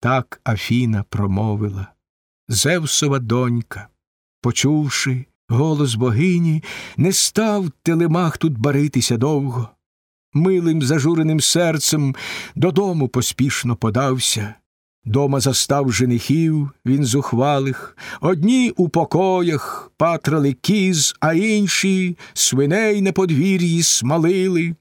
Так Афіна промовила. Зевсова донька, почувши голос богині, не став телемах тут баритися довго. Милим зажуреним серцем додому поспішно подався. Дома застав женихів він зухвалих, одні у покоях патрали кіз, а інші свиней на подвір'ї смалили.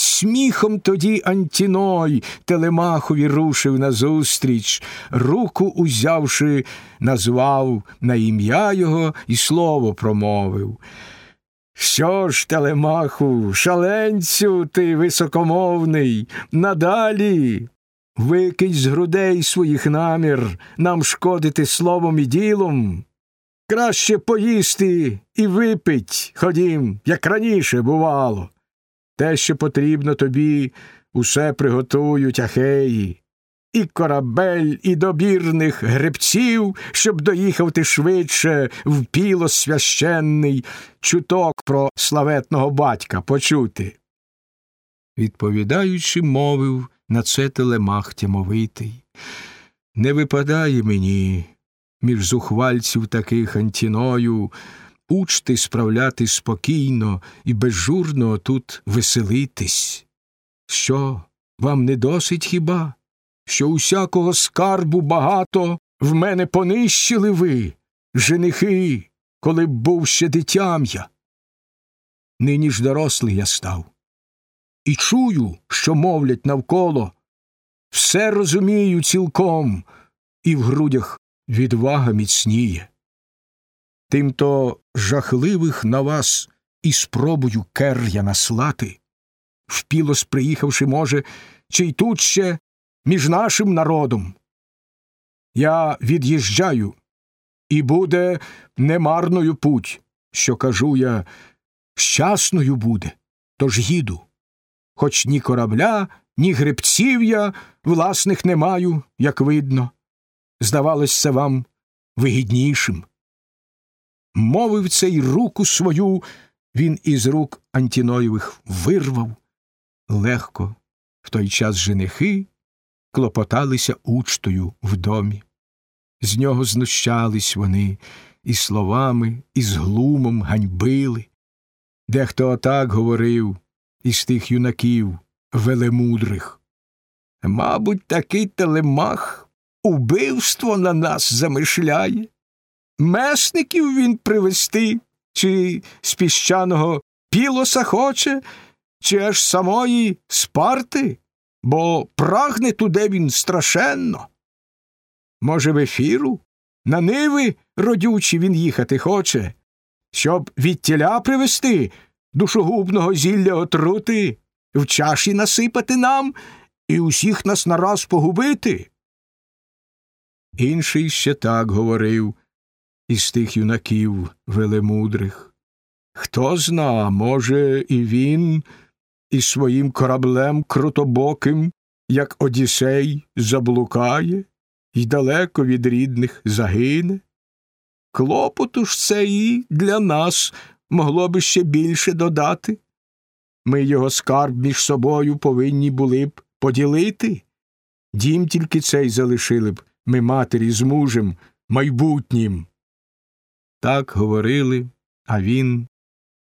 Сміхом тоді Антіной Телемахові рушив назустріч, руку узявши, назвав на ім'я його і слово промовив. Що ж, Телемаху, шаленцю ти високомовний, надалі викинь з грудей своїх намір нам шкодити словом і ділом. Краще поїсти і випить, ходім, як раніше бувало. Те, що потрібно тобі, усе приготують ахеї, і корабель, і добірних гребців, щоб доїхав ти швидше в піло священний, чуток про славетного батька почути. Відповідаючи, мовив на це телемах тямовитий. Не випадає мені між зухвальців таких антіною учти справляти спокійно і безжурно тут веселитись. Що, вам не досить хіба? Що усякого скарбу багато в мене понищили ви, женихи, коли б був ще дитям я. Нині ж дорослий я став. І чую, що мовлять навколо, все розумію цілком, і в грудях відвага міцніє. Тимто жахливих на вас і спробую кер'я наслати, впілос приїхавши, може, чи й тут ще між нашим народом. Я від'їжджаю, і буде немарною путь, що кажу я, щасною буде, тож їду. Хоч ні корабля, ні гребців я власних не маю, як видно. Здавалось це вам вигіднішим. Мовив цей руку свою, він із рук Антіноєвих вирвав. Легко в той час женихи клопоталися учтою в домі. З нього знущались вони і словами, і з глумом ганьбили. Дехто отак говорив із тих юнаків велемудрих. Мабуть, такий телемах убивство на нас замишляє. Месників він привести, чи з піщаного пілоса хоче, чи аж самої спарти, бо прагне туди він страшенно. Може, в ефіру? На ниви родючі він їхати хоче, щоб від тіля привести душогубного зілля отрути, в чаші насипати нам і усіх нас нараз погубити. Інший ще так говорив із тих юнаків велемудрих. Хто зна, може, і він із своїм кораблем крутобоким, як Одіссей, заблукає і далеко від рідних загине. Клопоту ж це і для нас могло би ще більше додати. Ми його скарб між собою повинні були б поділити. Дім тільки цей залишили б ми матері з мужем майбутнім. Так говорили, а він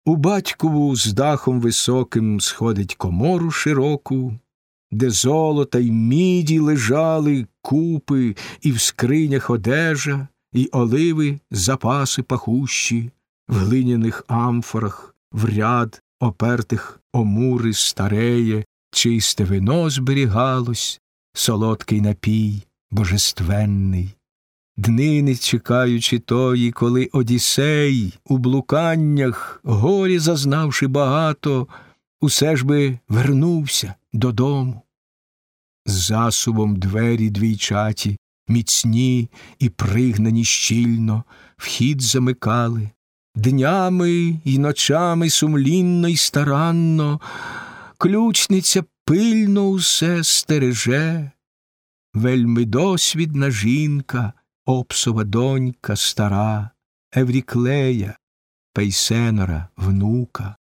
у батькову з дахом високим сходить комору широку, де золота й міді лежали купи, і в скринях одежа, і оливи запаси пахущі, в глиняних амфорах, в ряд опертих омури стареє, чисте вино зберігалось, солодкий напій божественний. Днини, чекаючи тої, коли Одіссей у блуканнях, горі зазнавши багато, усе ж би вернувся додому. З засубом двері двійчаті, міцні і пригнані щільно, вхід замикали, днями й ночами сумлінно й старанно, ключниця пильно усе стереже, вельми досвідна жінка, Опсова донька стара, Евріклея, Пейсенора, внука.